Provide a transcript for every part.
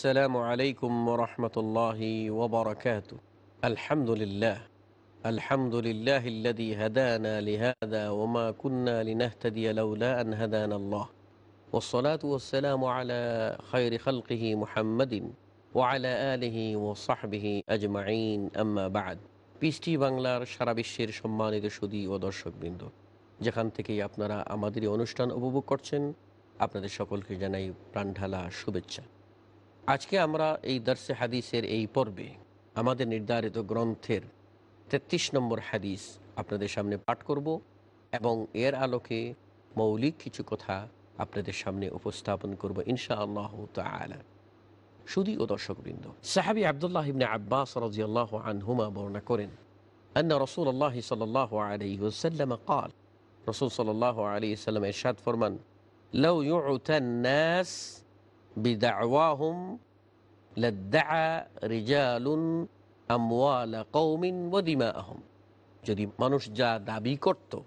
আসসালামু আলাইকুম রহমতুল্লাহি ওবরাকাত আলহামদুলিল্লাহ الحمد لله. الذي هدانا لهذا وما كنا لنهتدي لولا أن هدانا الله. والصلاة والسلام على خير خلقه محمد وعلى آله وصحبه أجمعين. أما بعد পিস্টি বাংলার সারা বিশ্বের সম্মানিত সুদী ও দর্শকবৃন্দ। যেখান থেকেই আপনারা আমাদের অনুষ্ঠান উপভোগ করছেন, আপনাদের সকলকে জানাই প্রাণঢালা শুভেচ্ছা। আজকে আমরা এই দর্শে হাদিসের এই পর্বে আমাদের নির্ধারিত গ্রন্থের ৩৩ নম্বর হাদিস আপনাদের সামনে পাঠ করব এবং এর আলোকে মৌলিক কিছু কথা আপনাদের সামনে উপস্থাপন করব ইনশা আল্লাহ তালা সুদী ও দর্শকবৃন্দ সাহাবি আবদুল্লাহ ইবনে আব্বাস রাজিয়াল্লাহ আনহুমা বর্ণনা করেন أن رسول الله صلى الله عليه وسلم قال رسول صلى الله عليه وسلم إرشاد فرمان لو يعتى الناس রিজালুন কৌমিন যদি মানুষ যা দাবি করত,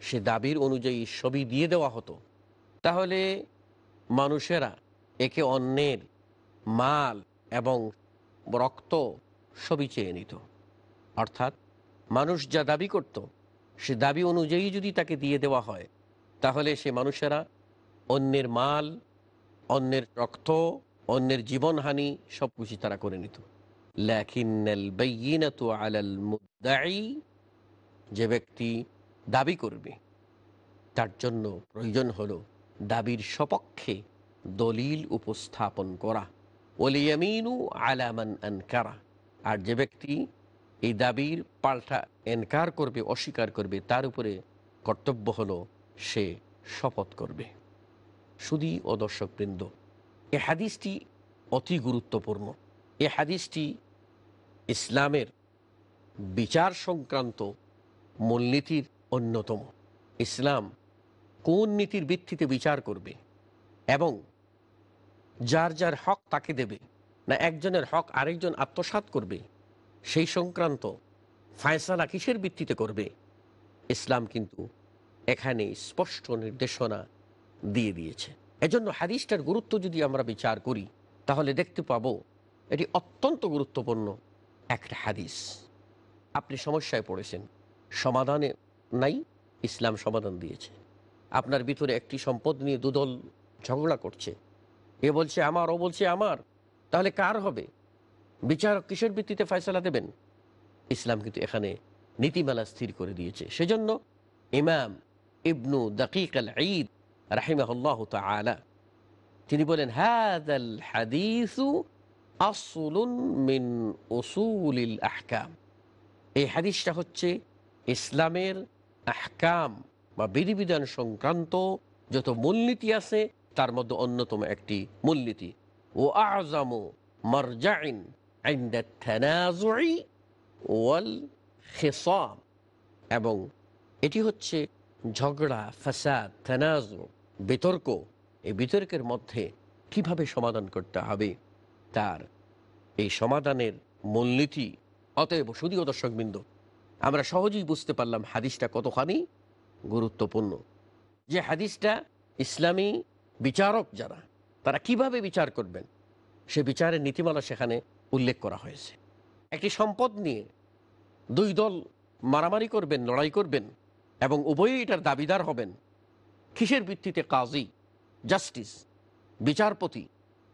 সে দাবির অনুযায়ী সবই দিয়ে দেওয়া হতো, তাহলে মানুষেরা একে অন্যের মাল এবং রক্ত সবই চেয়ে নিত। অর্থাৎ মানুষ যা দাবি করত, সে দাবি অনুযায়ী যদি তাকে দিয়ে দেওয়া হয়, তাহলে সে মানুষেরা অন্যের মাল অন্যের রক্ত, অন্যের জীবনহানি সব কিছু তারা করে নিত। যে ব্যক্তি দাবি করবে, তার জন্য প্রয়োজন হলো দাবির সপক্ষে দলিল উপস্থাপন করা। ওলিয়ামিনু আলামান আনকারা, আর যে ব্যক্তি এই দাবির পাল্টা এনকার করবে, অস্বীকার করবে, তার উপরে কর্তব্য হলো সে শপথ করবে। সুদী ও দর্শকবৃন্দ। এ হাদিসটি অতি গুরুত্বপূর্ণ। এ হাদিসটি ইসলামের বিচার সংক্রান্ত মূলনীতির অন্যতম। ইসলাম কোন নীতির ভিত্তিতে বিচার করবে এবং যার যার হক তাকে দেবে না একজনের হক আরেকজন আত্মসাত করবে, সেই সংক্রান্ত ফায়সালা কিসের ভিত্তিতে করবে? ইসলাম কিন্তু এখানে স্পষ্ট নির্দেশনা দিয়ে দিয়েছে। এজন্য হাদিসটার গুরুত্ব যদি আমরা বিচার করি, তাহলে দেখতে পাবো এটি অত্যন্ত গুরুত্বপূর্ণ একটা হাদিস। আপনি সমস্যায় পড়েছেন, সমাধানে নাই, ইসলাম সমাধান দিয়েছে। আপনার ভিতরে একটি সম্পদ নিয়ে দুদল ঝগড়া করছে। এ বলছে আমার, ও বলছে আমার, তাহলে কার হবে? বিচার কিসের ভিত্তিতে ফয়সলা দেবেন? ইসলাম কিন্তু এখানে নীতিমালা স্থির করে দিয়েছে। সেজন্য ইমাম ইবনু দাকিক আল ঈদ রাহিমাহুল্লাহ তালা তিনি বলেন, হাদাল হাদিসু আসলুন মিন ওসুলিল আহকাম। এই হাদিসটা হচ্ছে ইসলামের আহকাম বা বিধিবিধান সংক্রান্ত যত মূলনীতি আছে, তার মধ্যে অন্যতম একটি মূলনীতি। ও আজামু মারজাইন ওয়াল খেসাম। এবং এটি হচ্ছে ঝগড়া, ফাসাদ থানাজ বিতর্ক, এই বিতর্কের মধ্যে কীভাবে সমাধান করতে হবে? তার এই সমাধানের মূলনীতি, অতএব সুদীয় দর্শকবৃন্দ, আমরা সহজেই বুঝতে পারলাম হাদিসটা কতখানি গুরুত্বপূর্ণ। যে হাদিসটা ইসলামী বিচারক যারা, তারা কীভাবে বিচার করবেন? সে বিচারের নীতিমালা সেখানে উল্লেখ করা হয়েছে। একটি সম্পদ নিয়ে দুই দল মারামারি করবেন, লড়াই করবেন এবং উভয়ই এটার দাবিদার হবেন। কিসের ভিত্তিতে কাজী? জাস্টিস। বিচারপতি।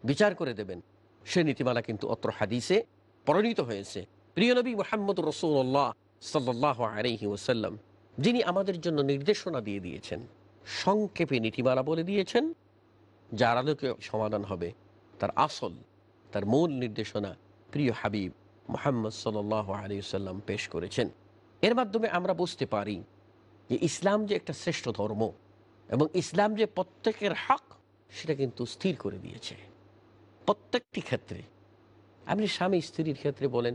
বিচার করে দেবেন। সে নীতিমালা কিন্তু অত্র হাদিসে পরিণত হয়েছে। প্রিয় নবী মোহাম্মদ রসুল্লাহ সাল্লাহ আলহি ওসাল্লাম যিনি আমাদের জন্য নির্দেশনা দিয়ে দিয়েছেন, সংক্ষেপে নীতিমালা বলে দিয়েছেন, যার আলোকে সমাধান হবে তার আসল, তার মূল নির্দেশনা প্রিয় হাবিব মোহাম্মদ সাল্লাহ আলিয়াল্লাম পেশ করেছেন। এর মাধ্যমে আমরা বুঝতে পারি যে ইসলাম যে একটা শ্রেষ্ঠ ধর্ম এবং ইসলাম যে প্রত্যেকের হক, সেটা কিন্তু স্থির করে দিয়েছে। প্রত্যেকটি ক্ষেত্রে। আপনি স্বামী স্ত্রীর ক্ষেত্রে বলেন,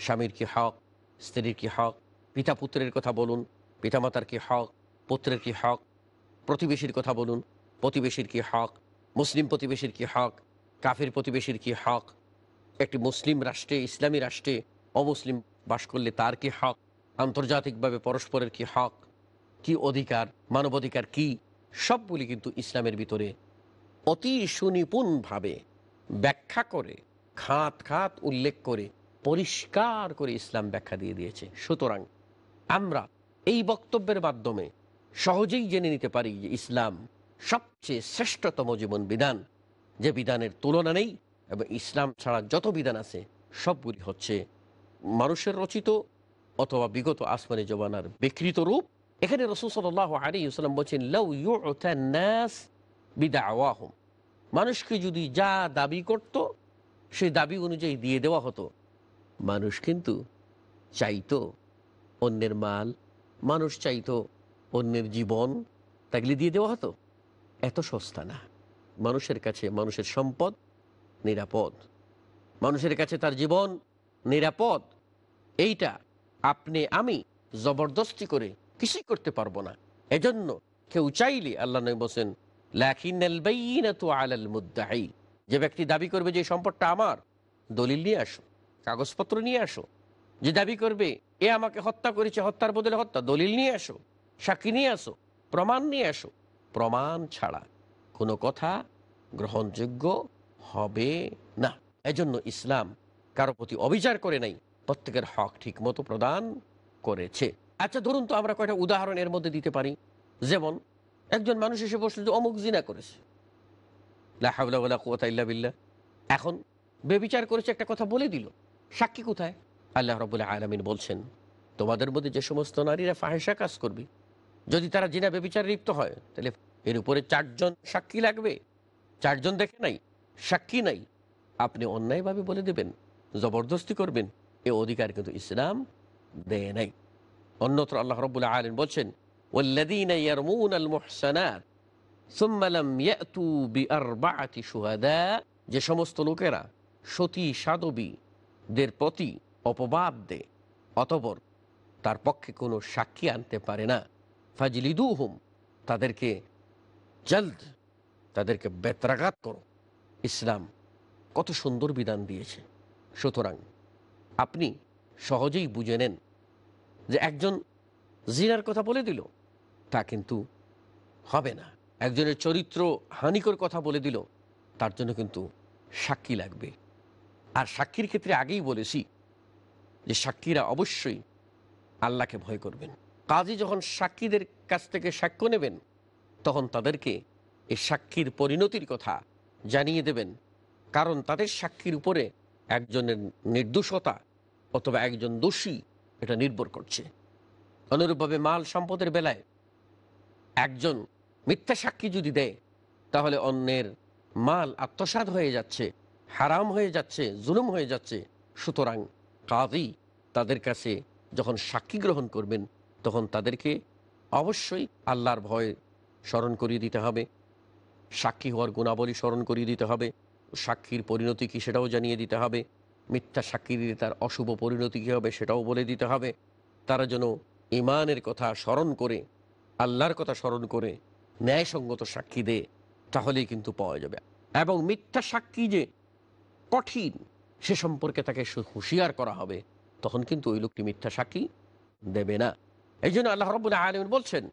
স্বামীর কি হক, স্ত্রীর কি হক, পিতা পুত্রের কথা বলুন পিতামাতার কি হক, পুত্রের কি হক, প্রতিবেশীর কথা বলুন, প্রতিবেশীর কি হক, মুসলিম প্রতিবেশীর কি হক, কাফের প্রতিবেশীর কি হক, একটি মুসলিম রাষ্ট্রে, ইসলামী রাষ্ট্রে অমুসলিম বাস করলে তার কি হক, আন্তর্জাতিকভাবে পরস্পরের কি হক কি অধিকার, মানবাধিকার কি, সবগুলি কিন্তু ইসলামের ভিতরে অতি সুনিপুণভাবে ব্যাখ্যা করে, খাত খাত উল্লেখ করে, পরিষ্কার করে ইসলাম ব্যাখ্যা দিয়ে দিয়েছে। সুতরাং আমরা এই বক্তব্যের মাধ্যমে সহজেই জেনে নিতে পারি যে ইসলাম সবচেয়ে শ্রেষ্ঠতম জীবন বিধান। যে বিধানের তুলনা নেই এবং ইসলাম ছাড়া যত বিধান আছে, সবগুলি হচ্ছে মানুষের রচিত অথবা বিগত আসমানি জবানার বিকৃত রূপ এখানে রসুল সাল্লাহ আলী ইসলাম বলছেন লৌ ইউনাস বিদাওয়াহম। মানুষকে যদি যা দাবি করত, সেই দাবি অনুযায়ী দিয়ে দেওয়া হতো। মানুষ কিন্তু চাইতো অন্যের মাল, মানুষ চাইতো অন্যের জীবন তাগলে দিয়ে দেওয়া হতো। এত সস্তা না। মানুষের কাছে মানুষের সম্পদ নিরাপদ। মানুষের কাছে তার জীবন নিরাপদ। এইটা আপনি, আমি জবরদস্তি করে কিছুই করতে পারব না। এজন্য কেউ চাইলে আল্লাহ নবী বলছেন যে ব্যক্তি দাবি করবে যে সম্পদটা আমার, দলিল নিয়ে আসো, কাগজপত্র নিয়ে আসো। যে দাবি করবে, এ আমাকে হত্যা করেছে, হত্যার বদলে হত্যা, দলিল নিয়ে আসো, সাক্ষী নিয়ে আসো, প্রমাণ নিয়ে আসো। প্রমাণ ছাড়া কোনো কথা গ্রহণযোগ্য হবে না। এজন্য ইসলাম কারও প্রতি অবিচার করে নাই, প্রত্যেকের হক ঠিক মতো প্রদান করেছে। আচ্ছা ধরুন তো আমরা কয়টা উদাহরণ এর মধ্যে দিতে পারি। যেমন, একজন মানুষ এসে বসল যে অমুক জিনা করেছে। এখন বেবিচার করেছে একটা কথা বলে দিল। সাক্ষী কোথায়? আল্লাহ রবুল্লাহ আলমিন বলছেন, তোমাদের মধ্যে যে সমস্ত নারীরা ফাহেসা কাজ করবে, যদি তারা জিনা বেবিচার লিপ্ত হয়, তাহলে এর উপরে চারজন সাক্ষী লাগবে। চারজন দেখে নাই, সাক্ষী নাই। আপনি অন্যায়ভাবে বলে দেবেন, জবরদস্তি করবেন, এ অধিকার কিন্তু ইসলাম দেয় নাই। অন্যত্র আল্লাহ রবুল্লাহ আলম বলছেন والذين يرمون المحسنات ثم لم يأتوا بأربعة شهداء যে সমস্ত লোকেরা সতী সাধবীদের প্রতি অপবাদ দেয় অতপর তার পক্ষে কোনো সাক্ষী আনতে পারে না ফাজলিদু হুম তাদেরকে জলদ তাদেরকে বেত্রাঘাত করো ইসলাম কত সুন্দর বিধান দিয়েছে সুতরাং আপনি সহজেই বুঝে নেন যে একজন জিনার কথা বলে দিল, তা কিন্তু হবে না। একজনের চরিত্র হানিকর কথা বলে দিল, তার জন্য কিন্তু সাক্ষী লাগবে। আর সাক্ষীর ক্ষেত্রে আগেই বলেছি যে সাক্ষীরা অবশ্যই আল্লাহকে ভয় করবেন। কাজী যখন সাক্ষীদের কাছ থেকে সাক্ষ্য নেবেন, তখন তাদেরকে এই সাক্ষীর পরিণতির কথা জানিয়ে দেবেন। কারণ তাদের সাক্ষীর উপরে একজনের নির্দোষতা অথবা একজন দোষী এটা নির্ভর করছে। অনুরূপভাবে মাল সম্পদের বেলায় একজন মিথ্যা সাক্ষী যদি দেয়, তাহলে অন্যের মাল আত্মসাত হয়ে যাচ্ছে, হারাম হয়ে যাচ্ছে, জুলুম হয়ে যাচ্ছে। সুতরাং কাজী তাদের কাছে যখন সাক্ষী গ্রহণ করবেন, তখন তাদেরকে অবশ্যই আল্লাহর ভয় স্মরণ করিয়ে দিতে হবে। সাক্ষী হওয়ার গুণাবলী স্মরণ করিয়ে দিতে হবে। সাক্ষীর পরিণতি কী সেটাও জানিয়ে দিতে হবে। মিথ্যা সাক্ষী দিলে তার অশুভ পরিণতি কী হবে সেটাও বলে দিতে হবে। তারা যেন ইমানের কথা স্মরণ করে, আল্লাহর কথা স্মরণ করে, ন্যায়সঙ্গত সাক্ষী দে তাহলেই কিন্তু পাওয়া যাবে। এবং মিথ্যা সাক্ষী যে কঠিন, সে সম্পর্কে তাকে হুঁশিয়ার করা হবে, তখন কিন্তু ওই লোকটি মিথ্যা সাক্ষী দেবে না। এই জন্য আল্লাহ রবুল্লাহ আলম বলছেন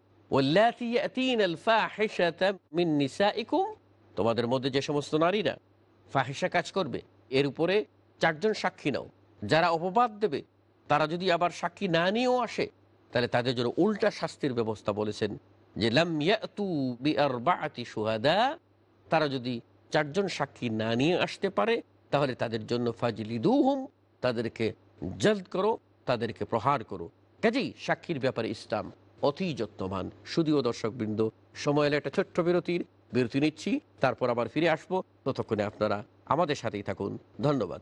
তোমাদের মধ্যে যে সমস্ত নারীরা ফাহিসা কাজ করবে, এর উপরে চারজন সাক্ষী নাও। যারা অপবাদ দেবে, তারা যদি আবার সাক্ষী না নিয়েও আসে, তাহলে তাদের জন্য উল্টা শাস্তির ব্যবস্থা বলেছেন যে তারা যদি চারজন সাক্ষী না নিয়ে আসতে পারে, তাহলে তাদের জন্য ফাজলিদু হুম তাদেরকে জলদ করো, তাদেরকে প্রহার করো। কাজেই সাক্ষীর ব্যাপারে ইসলাম অতি যত্নবান। শুধুও দর্শকবৃন্দ, সময় এলে একটা ছোট্ট বিরতির বিরতি নিচ্ছি, তারপর আবার ফিরে আসব। ততক্ষণে আপনারা আমাদের সাথেই থাকুন। ধন্যবাদ।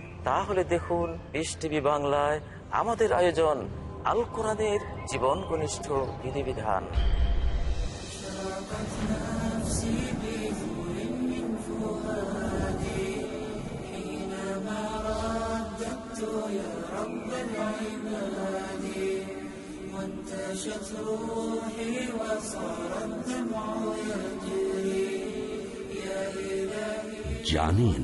তাহলে দেখুন পিস টিভি বাংলায় আমাদের আয়োজন আল কোরআনের জীবন ঘনিষ্ঠ বিধিবিধান। জানেন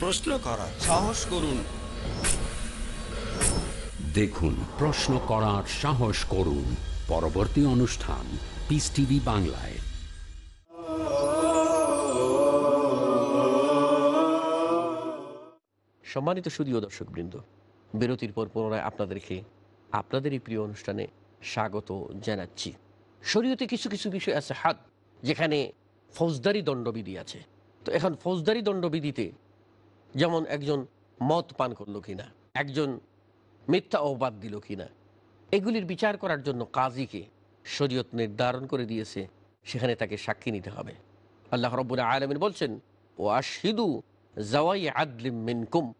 প্রশ্ন করা সাহস করুন। দেখুন প্রশ্ন করার সাহস করুন। পরবর্তী অনুষ্ঠান পিস টিভি বাংলায়। সম্মানিত সুদীয় দর্শকবৃন্দ বিরতির পর পুনরায় আপনাদেরকে আপনাদের এই প্রিয় অনুষ্ঠানে স্বাগত জানাচ্ছি। শরীয়তে কিছু কিছু বিষয় আছে হাত যেখানে ফৌজদারি দণ্ডবিধি আছে। তো এখন ফৌজদারি দণ্ডবিধিতে যেমন একজন মদ পান করল কিনা, একজন মিথ্যা অবাদ দিল কিনা, এগুলির বিচার করার জন্য কাজীকে শরীয়ত নির্ধারণ করে দিয়েছে, সেখানে তাকে সাক্ষী নিতে হবে। আল্লাহ রব্বুল আলমিন বলছেন ও আশিদু জাওয়াই আদলিম মিনকুম।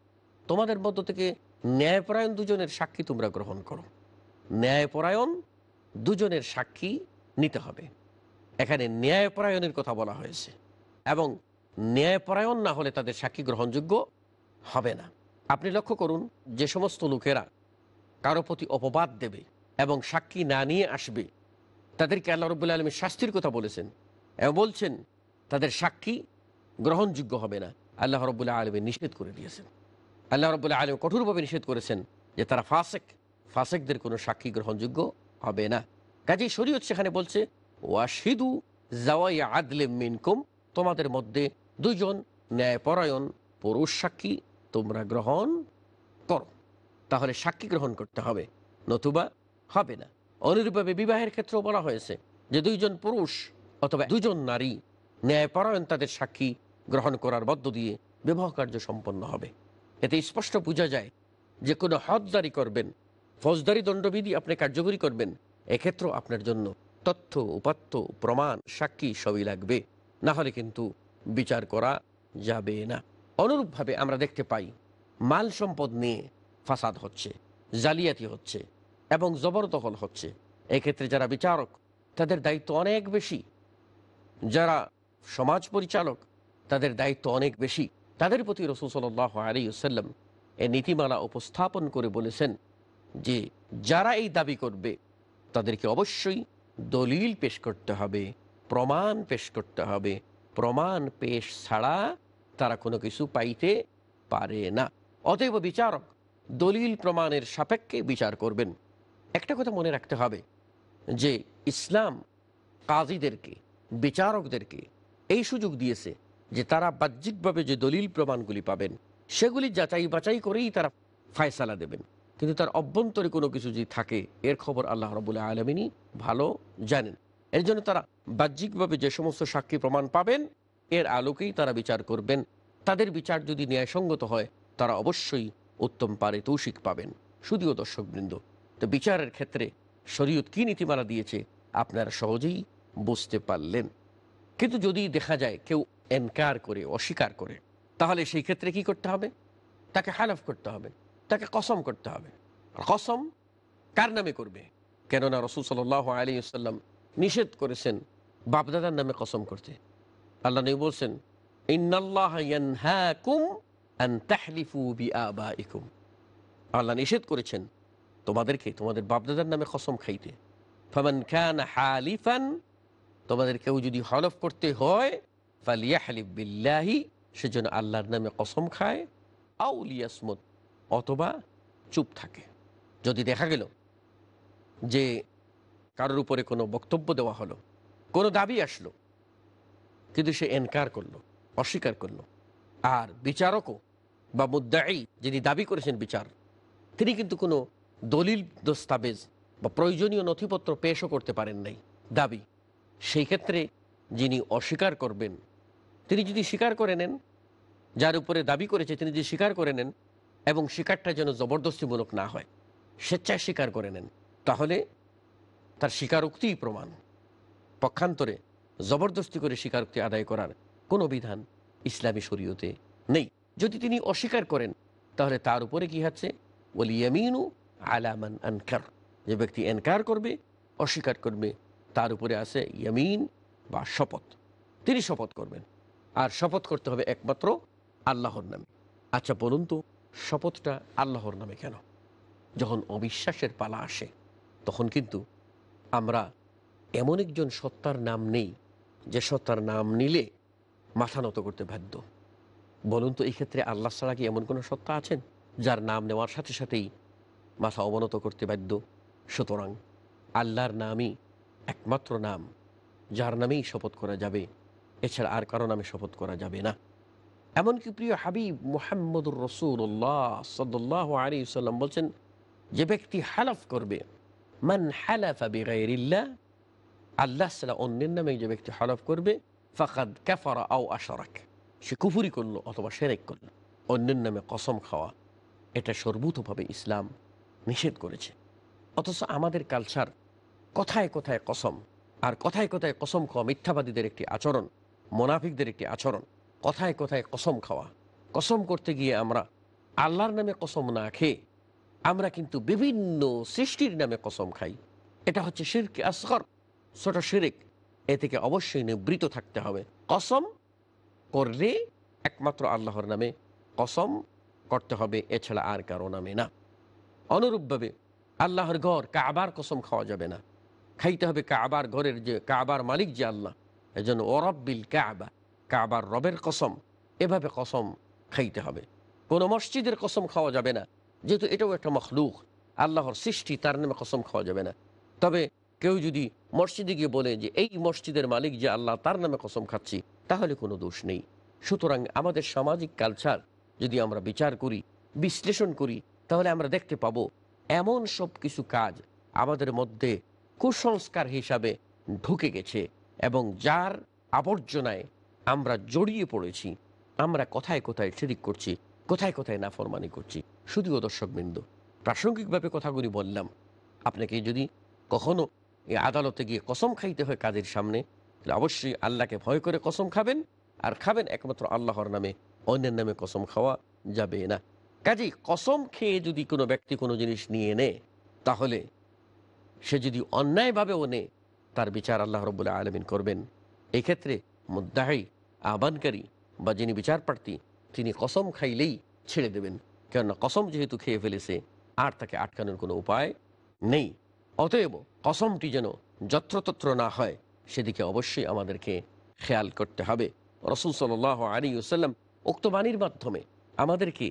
তোমাদের মধ্য থেকে ন্যায়পরায়ণ দুজনের সাক্ষী তোমরা গ্রহণ করো। ন্যায়পরায়ণ দুজনের সাক্ষী নিতে হবে। এখানে ন্যায়পরায়ণের কথা বলা হয়েছে এবং ন্যায়পরায়ণ না হলে তাদের সাক্ষী গ্রহণযোগ্য হবে না। আপনি লক্ষ্য করুন, যে সমস্ত লোকেরা কারও প্রতি অপবাদ দেবে এবং সাক্ষী না নিয়ে আসবে, তাদেরকে আল্লাহ রবুল্লা আলমী শাস্তির কথা বলেছেন এবং বলছেন, তাদের সাক্ষী গ্রহণযোগ্য হবে না। আল্লাহ রবুল্লাহ আলমী নিষেধ করে দিয়েছেন। আল্লাহ রবুল্লাহ আলম কঠোরভাবে নিষেধ করেছেন যে তারা ফাসেক, ফাসেকদের কোনো সাক্ষী গ্রহণযোগ্য হবে না। কাজেই শরীয়ত সেখানে বলছে ওয়াশিদু জাওয়াই আদলে মিনকুম তোমাদের মধ্যে দুজন ন্যায়পরায়ণ পুরুষ সাক্ষী, তোমরা গ্রহণ করো। তাহলে সাক্ষী গ্রহণ করতে হবে, নতুবা হবে না। অনুরূপভাবে বিবাহের ক্ষেত্রেও বলা হয়েছে যে দুইজন পুরুষ অথবা দুজন নারী ন্যায়পরায়ণ তাদের সাক্ষী গ্রহণ করার মধ্য দিয়ে বিবাহ কার্য সম্পন্ন হবে। এতে স্পষ্ট বোঝা যায় যে কোনো হদদারি করবেন, ফৌজদারি দণ্ডবিধি আপনি কার্যকরী করবেন, এক্ষেত্রেও আপনার জন্য তথ্য, উপাত্ত, প্রমাণ, সাক্ষী সবই লাগবে। না হলে কিন্তু বিচার করা যাবে না। অনুরূপভাবে আমরা দেখতে পাই, মাল সম্পদ নিয়ে ফাসাদ হচ্ছে, জালিয়াতি হচ্ছে এবং জবরদখল হচ্ছে। এক্ষেত্রে যারা বিচারক, তাদের দায়িত্ব অনেক বেশি। যারা সমাজ পরিচালক, তাদের দায়িত্ব অনেক বেশি। তাদের প্রতি রসুল সাল্লাহ আলিউসাল্লাম এ নীতিমালা উপস্থাপন করে বলেছেন যে, যারা এই দাবি করবে, তাদেরকে অবশ্যই দলিল পেশ করতে হবে, প্রমাণ পেশ করতে হবে। প্রমাণ পেশ ছাড়া তারা কোনো কিছু পাইতে পারে না। অতএব বিচারক দলিল প্রমাণের সাপেক্ষে বিচার করবেন। একটা কথা মনে রাখতে হবে যে ইসলাম কাজীদেরকে, বিচারকদেরকে এই সুযোগ দিয়েছে যে তারা বাহ্যিকভাবে যে দলিল প্রমাণগুলি পাবেন, সেগুলি যাচাই বাছাই করেই তারা ফায়সালা দেবেন। কিন্তু তার অভ্যন্তরে কোনো কিছু যদি থাকে, এর খবর আল্লাহ রবুল্লাহ আলমিনী ভালো জানেন। এর জন্য তারা বাহ্যিকভাবে যে সমস্ত সাক্ষী প্রমাণ পাবেন, এর আলোকেই তারা বিচার করবেন। তাদের বিচার যদি ন্যায়সঙ্গত হয়, তারা অবশ্যই উত্তম পারিতৌষিক পাবেন। শুধুও দর্শকবৃন্দ, তো বিচারের ক্ষেত্রে শরীয়ত কী নীতিমালা দিয়েছে আপনারা সহজেই বুঝতে পারলেন। কিন্তু যদি দেখা যায় কেউ এনকার করে, অস্বীকার করে, তাহলে সেই ক্ষেত্রে কি করতে হবে? তাকে হালাফ করতে হবে, তাকে কসম করতে হবে। কসম কার নামে করবে? কেননা রসুল সাল আলী সাল্লাম নিষেধ করেছেন বাপদাদার নামে কসম করতে। আল্লাহ নবী বলছেন আল্লাহ নিষেধ করেছেন তোমাদেরকে, তোমাদের বাপদাদার নামে কসম খাইতে। ফামান খান হালিফান, তোমাদের কেউ যদি হলফ করতে হয় ফালিয়া হালিফ বিল্লাহি সেজন্য আল্লাহর নামে কসম খায় আউলিয়াসমত অথবা চুপ থাকে। যদি দেখা গেল যে কারোর উপরে কোনো বক্তব্য দেওয়া হলো, কোনো দাবি আসলো, কিন্তু সে এনকার করল, অস্বীকার করল। আর বিচারকও বা মুদ্দাই যিনি দাবি করেছেন বিচার, তিনি কিন্তু কোনো দলিল দস্তাবেজ বা প্রয়োজনীয় নথিপত্র পেশও করতে পারেন নাই। দাবি, সেই ক্ষেত্রে যিনি অস্বীকার করবেন, তিনি যদি স্বীকার করে নেন, যার উপরে দাবি করেছে তিনি যদি স্বীকার করে নেন এবং স্বীকারটা যেন জবরদস্তিমূলক না হয়, স্বেচ্ছায় স্বীকার করে নেন, তাহলে তার স্বীকারোক্তিই প্রমাণ। পক্ষান্তরে জবরদস্তি করে স্বীকারোক্তি আদায় করার কোনো বিধান ইসলামী শরীয়তে নেই। যদি তিনি অস্বীকার করেন, তাহলে তার উপরে কি হচ্ছে বলি ইয়ামিনু আলামান আনকার। যে ব্যক্তি এনকার করবে, অস্বীকার করবে, তার উপরে আছে ইয়ামিন বা শপথ। তিনি শপথ করবেন। আর শপথ করতে হবে একমাত্র আল্লাহর নামে। আচ্ছা বলুন তো, শপথটা আল্লাহর নামে কেন? যখন অবিশ্বাসের পালা আসে, তখন কিন্তু আমরা এমন একজন সত্তার নাম নেই যে সত্তার নাম নিলে মাথা নত করতে বাধ্য। বলুন তো এই ক্ষেত্রে আল্লাহ ছাড়া কি এমন কোনো সত্তা আছেন যার নাম নেওয়ার সাথে সাথেই মাথা অবনত করতে বাধ্য? সুতরাং আল্লাহর নামই একমাত্র নাম, যার নামেই শপথ করা যাবে। এছাড়া আর কারও নামে শপথ করা যাবে না। এমনকি প্রিয় হাবিব মুহাম্মদুর রসুল্লাহ সাল্লাহ আলী সাল্লাম বলছেন, যে ব্যক্তি হালাফ করবে মান হালাফা বিগাইরিল্লাহ আল্লাহ সাল্লাহ অন্যের নামে যে ব্যক্তি হালাফ করবে, ফাকাদ কাফারা আও আশারাক। সে কুফুরি করল অথবা সেরেক করল। অন্যের নামে কসম খাওয়া, এটা সর্বতভাবে ইসলাম নিষেধ করেছে। অথচ আমাদের কালচার কথায় কথায় কসম, আর কথায় কথায় কসম খাওয়া মিথ্যাবাদীদের একটি আচরণ, মোনাফিকদের একটি আচরণ। কথায় কথায় কসম খাওয়া, কসম করতে গিয়ে আমরা আল্লাহর নামে কসম না খেয়ে আমরা কিন্তু বিভিন্ন সৃষ্টির নামে কসম খাই। এটা হচ্ছে শিরকে আসগর, ছোট শিরিক। এ থেকে অবশ্যই নিবৃত থাকতে হবে। কসম করলে একমাত্র আল্লাহর নামে, কসম করতে হবে, এছাড়া আর কারও নামে না। অনুরূপভাবে আল্লাহর ঘর কাবার কসম খাওয়া যাবে না। খাইতে হবে কাবার ঘরের যে, কাবার মালিক যে আল্লাহ এই জন্য ওরব্বিল কাবা, কাবার রবের কসম। এভাবে কসম খাইতে হবে। কোনো মসজিদের কসম খাওয়া যাবে না। যেহেতু এটাও একটা মখলুক, আল্লাহর সৃষ্টি, তার নামে কসম খাওয়া যাবে না। তবে কেউ যদি মসজিদে গিয়ে বলে যে, এই মসজিদের মালিক যে আল্লাহ, তার নামে কসম খাচ্ছি, তাহলে কোনো দোষ নেই। সুতরাং আমাদের সামাজিক কালচার যদি আমরা বিচার করি, বিশ্লেষণ করি, তাহলে আমরা দেখতে পাবো এমন সব কিছু কাজ আমাদের মধ্যে কুসংস্কার হিসাবে ঢুকে গেছে এবং যার আবর্জনায় আমরা জড়িয়ে পড়েছি। আমরা কোথায় কোথায় শিরিক করছি, কোথায় কোথায় নাফরমানি করছি। শুধুও দর্শকবৃন্দ, প্রাসঙ্গিকভাবে কথাগুলি বললাম। আপনাকে যদি কখনো এই আদালতে গিয়ে কসম খাইতে হয় কাজের সামনে, তাহলে অবশ্যই আল্লাহকে ভয় করে কসম খাবেন, আর খাবেন একমাত্র আল্লাহর নামে, অন্যের নামে কসম খাওয়া যাবে না। কাজেই কসম খেয়ে যদি কোনো ব্যক্তি কোনো জিনিস নিয়ে নেয়, তাহলে সে যদি অন্যায়ভাবেও নেয়, তার বিচার আল্লাহ রবুল্লাহ আলমিন করবেন। এক্ষেত্রে ক্ষেত্রে মুদ্দাহি আহ্বানকারী বা যিনি বিচার প্রার্থী তিনি কসম খাইলেই ছেড়ে দেবেন। কেননা কসম যেহেতু খেয়ে ফেলেছে, আর তাকে আটকানোর কোনো উপায় নেই। অতএব কসমটি যেন যত্রতত্র না হয়, সেদিকে অবশ্যই আমাদেরকে খেয়াল করতে হবে। রসুল সাল আলী ওসাল্লাম উক্ত বাণীর মাধ্যমে আমাদেরকে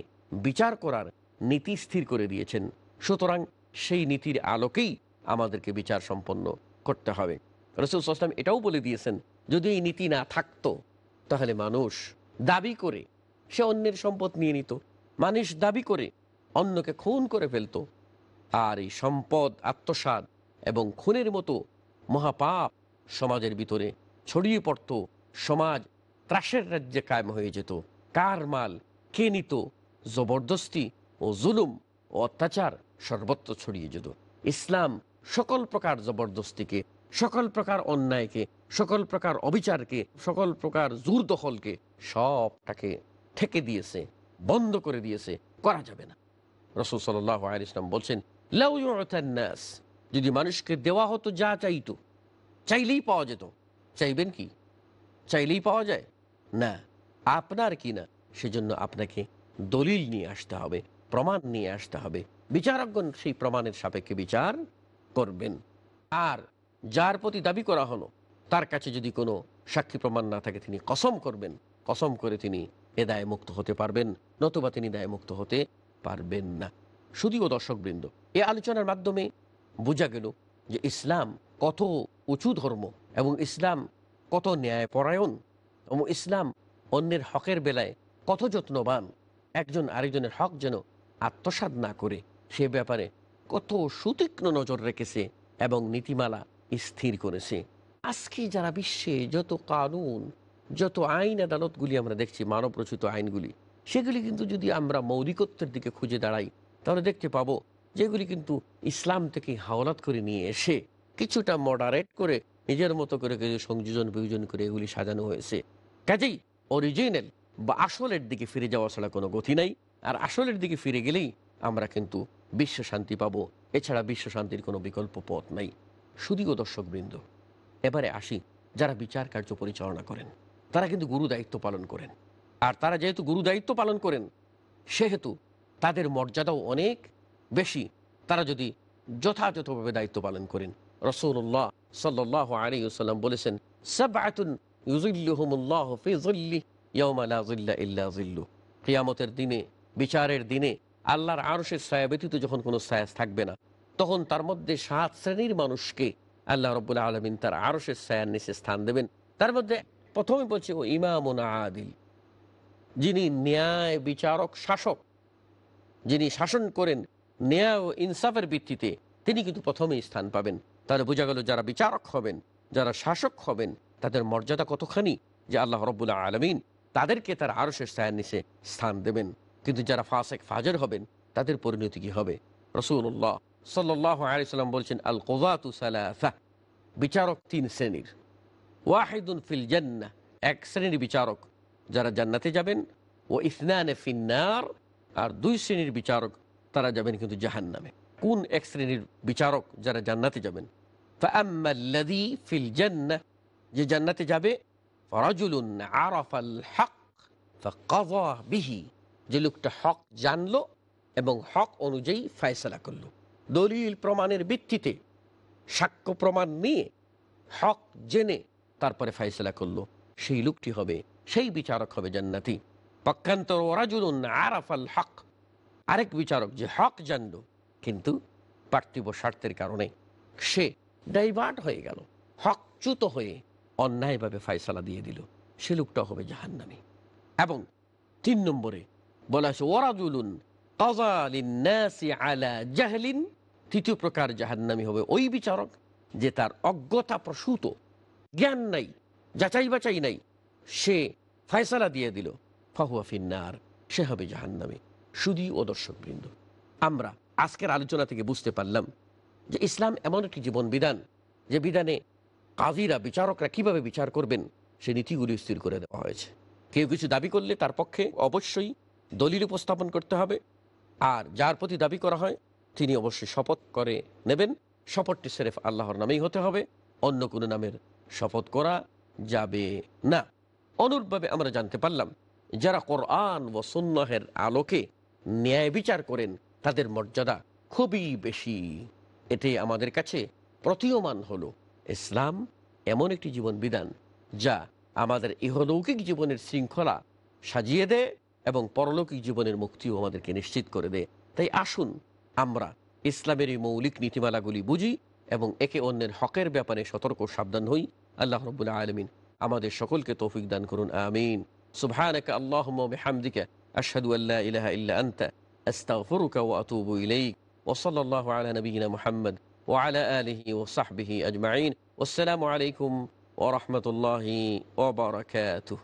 বিচার করার নীতি স্থির করে দিয়েছেন। সুতরাং সেই নীতির আলোকেই আমাদেরকে বিচার সম্পন্ন করতে হবে। রসুল সাল্লাম এটাও বলে দিয়েছেন, যদি এই নীতি না থাকতো, তাহলে মানুষ দাবি করে সে অন্যের সম্পদ নিয়ে নিত। মানুষ দাবি করে, অন্যকে খুন করে ফেলতো। আর এই সম্পদ আত্মসাদ এবং খুনের মতো মহাপাপ সমাজের ভিতরে ছড়িয়ে পড়তো, সমাজ ত্রাসের রাজ্যে কায়েম হয়ে যেত। কার মাল, কে নিত, জবরদস্তি ও জুলুম ও অত্যাচার সর্বত্র ছড়িয়ে যেত। ইসলাম সকল প্রকার জবরদস্তিকে, সকল প্রকার অন্যায়কে, সকল প্রকার অবিচারকে, সকল প্রকার জোর দখলকে সবটাকে ঠেকে দিয়েছে। বন্ধ করে দিয়েছে, করা যাবে না। রসুল সাল্লাহ আল ইসলাম বলছেন, লাউ ইউতান নাস যদি মানুষকে দেওয়া হতো যা চাইতো, চাইলেই পাওয়া যেত। চাইবেন কি? চাইলেই পাওয়া যায়? না, আপনার কি না? সেজন্য আপনাকে দলিল নিয়ে আসতে হবে, প্রমাণ নিয়ে আসতে হবে। বিচারকগণ সেই প্রমাণের সাপেক্ষে বিচার করবেন। আর যার প্রতি দাবি করা হলো, তার কাছে যদি কোনো সাক্ষী প্রমাণ না থাকে, তিনি কসম করবেন। কসম করে তিনি এ দায় মুক্ত হতে পারবেন, নতুবা তিনি দায় মুক্ত হতে পারবেন না। শুধুও দর্শকবৃন্দ, এ আলোচনার মাধ্যমে বোঝা গেল যে ইসলাম কত উঁচু ধর্ম এবং ইসলাম কত ন্যায়পরায়ণ এবং ইসলাম অন্যের হকের বেলায় কত যত্নবান, একজন আরেকজনের হক যেন আত্মসাদ না করে, সে ব্যাপারে কত সুতীক্ষ্ণ নজর রেখেছে এবং নীতিমালা স্থির করেছে। আজকে যারা বিশ্বে যত কানুন যত আইন আদালতগুলি আমরা দেখছি মানব রচিত আইনগুলি, সেগুলি কিন্তু যদি আমরা মৌলিকত্বের দিকে খুঁজে দাঁড়াই, তাহলে দেখতে পাবো যেগুলি কিন্তু ইসলাম থেকে হাওলাত করে নিয়ে এসে কিছুটা মডারেট করে নিজের মতো করে কিছু সংযোজন বিয়োজন করে এগুলি সাজানো হয়েছে। কাজেই অরিজিনাল বা আসলের দিকে ফিরে যাওয়া ছাড়া কোনো গতি নাই, আর আসলের দিকে ফিরে গেলেই আমরা কিন্তু বিশ্ব শান্তি পাবো। এছাড়া বিশ্ব শান্তির কোনো বিকল্প পথ নাই। শুধুও দর্শকবৃন্দ, এবারে আসি যারা বিচার কার্য পরিচালনা করেন। তারা কিন্তু গুরু দায়িত্ব পালন করেন। আর তারা যেহেতু গুরু দায়িত্ব পালন করেন, সেহেতু তাদের মর্যাদাও অনেক বেশি। তারা যদি যথাযথভাবে দায়িত্ব পালন করেন রসৌল্লাহ সাল্লাহ আলী সাল্লাম বলেছেন কিয়ামতের দিনে, বিচারের দিনে আল্লাহর আরশের ছায়া ব্যতীত যখন কোনো ছায়া থাকবে না, তখন তার মধ্যে সাত শ্রেণির মানুষকে আল্লাহ রব্বুল্লাহ আলমিন তার আরশের ছায়ার নিচে স্থান দেবেন। তার মধ্যে প্রথমে বলছে, ও ইমামুন আদিল। যিনি ন্যায় বিচারক শাসক, যিনি শাসন করেন ন্যায় ও ইনসাফের ভিত্তিতে, তিনি কিন্তু প্রথমেই স্থান পাবেন। তাহলে বোঝা গেল যারা বিচারক হবেন, যারা শাসক হবেন, তাদের মর্যাদা কতখানি যে আল্লাহ রব্বুল্লাহ আলমিন তাদেরকে তার আরও সে ছায়ার নিচে স্থান দেবেন। কিন্তু যারা ফাসেক, ফাজর হবেন, তাদের পরিণতি কি হবে? রসুল্লাহ সাল্লাহ আলিয়াল্লাম বলছেন আল কোজাতু সালাফা বিচারক তিন শ্রেণির। ওয়াহিদুন ফিল জান্না, এক শ্রেণির বিচারক। যারা জান্নাতে যাবেন, ও ইসনানে ফিন্নার আর দুই শ্রেণির বিচারক, তারা যাবেন কিন্তু জাহান্নামে। কোন এক শ্রেণির বিচারক যারা জান্নাতে যাবেন? ফাআম্মাল্লাযী ফিল জান্নাহ যে জান্নাতে যাবে রাজুলুন আরাফাল হক বিহি। যে লোকটা হক জানলো এবং হক অনুযায়ী ফয়সালা করল। দলিল প্রমাণের ভিত্তিতে সাক্ষ্য প্রমাণ নিয়ে হক জেনে তারপরে ফয়সলা করল। সেই লোকটি হবে, সেই বিচারক হবে জান্নাতি। পক্ষান্তর ওরাজুলুন আরাফাল হক। আরেক বিচারক যে হক জানলো, কিন্তু পার্থিব স্বার্থের কারণে সে ডাইভার্ট হয়ে গেল। হকচ্যুত হয়ে অন্যায়ভাবে ফয়সালা দিয়ে দিল। সে লোকটা হবে জাহান্নামি। এবং তিন নম্বরে বলা আছে, ওরাজুলুন আলা জাহলিন। তৃতীয় প্রকার জাহান্নামি হবে ওই বিচারক যে তার অজ্ঞতা প্রসূত। জ্ঞান নাই, যাচাই বাচাই নাই। সে ফয়সালা দিয়ে দিল, ফাহুয়া ফিন্নার, সে হবে জাহান্নামে। সুদী ও দর্শকবৃন্দ, আমরা আজকের আলোচনা থেকে বুঝতে পারলাম যে ইসলাম এমন একটি জীবন বিধান, যে বিধানে কাজীরা, বিচারকরা কীভাবে বিচার করবেন, সে নীতিগুলি স্থির করে দেওয়া হয়েছে। কেউ কিছু দাবি করলে তার পক্ষে অবশ্যই দলিল উপস্থাপন করতে হবে, আর যার প্রতি দাবি করা হয়, তিনি অবশ্যই শপথ করে নেবেন। শপথটি সেরেফ আল্লাহর নামেই হতে হবে, অন্য কোনো নামের শপথ করা যাবে না। অনুরূপভাবে আমরা জানতে পারলাম, যারা কোরআন ও সুন্নহের আলোকে ন্যায় বিচার করেন, তাদের মর্যাদা খুবই বেশি। এতে আমাদের কাছে প্রতীয়মান হলো ইসলাম এমন একটি জীবন বিধান, যা আমাদের ইহলৌকিক জীবনের শৃঙ্খলা সাজিয়ে দেয় এবং পরলৌকিক জীবনের মুক্তিও আমাদেরকে নিশ্চিত করে দেয়। তাই আসুন, আমরা ইসলামের এই মৌলিক নীতিমালাগুলি বুঝি এবং একে অন্যের হকের ব্যাপারে সতর্ক সাবধান হই। আল্লাহ রবুল্লাহ আলমিন আমাদের সকলকে তৌফিক দান করুন, আমিন। সুবহানাক আল্লাহুম্মা বিহামদিকা, আশহাদু আল্লা ইলাহা ইল্লা আনতা, আস্তাগফিরুকা ওয়া আতুবু ইলাইক। ওয়া সাল্লাল্লাহু আলা নাবিয়িনা মুহাম্মদ ওয়া আলা আলিহি ওয়া সাহবিহি আজমাইন। ওয়াসসালামু আলাইকুম ওয়া রাহমাতুল্লাহি ওয়া বারাকাতুহু।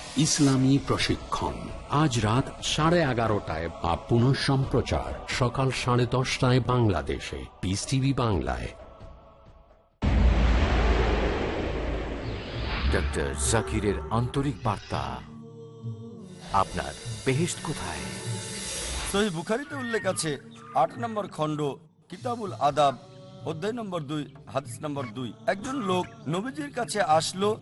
ইসলামী প্রশিক্ষণ। আজ রাত সাড়ে এগারোটায় বা পুনঃ সম্প্রচার। সকাল সাড়ে দশটায় বাংলাদেশে। পিস টিভি বাংলায়। ডক্টর জাকিরের আন্তরিক বার্তা। আপনার বেহেস্ট কোথায়? সহি বুখারিতে উল্লেখ আছে আট নম্বর খণ্ড কিতাবুল আদাব অধ্যায় নম্বর দুই হাদিস নম্বর দুই। একজন লোক নবীজির কাছে আসলো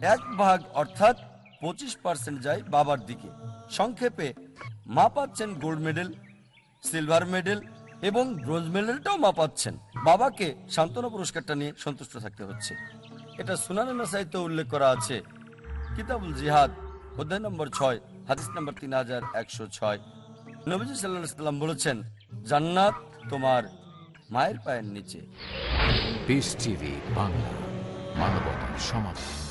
এক ভাগ অর্থাৎ পঁচিশ পার্সেন্ট যায় বাবার দিকে। সংক্ষেপে, মা পাচ্ছেন গোল্ড মেডেল সিলভার মেডেল এবং ব্রোঞ্জ মেডেলটাও মা পাচ্ছেন। বাবাকে সান্ত্বনা পুরস্কারটা নিয়ে সন্তুষ্ট থাকতে হচ্ছে। এটা সুনানা সাহিত্য উল্লেখ করা আছে। কিতাবুল জিহাদ, অধ্যায় নম্বর ছয়, হাদিস নম্বর তিন হাজার একশো ছয়। নবীজি সাল্লাহ সাল্লাম বলেছেন, জান্নাত তোমার মায়ের পায়ের নিচে। বাংলা, মানবতার সমাধান।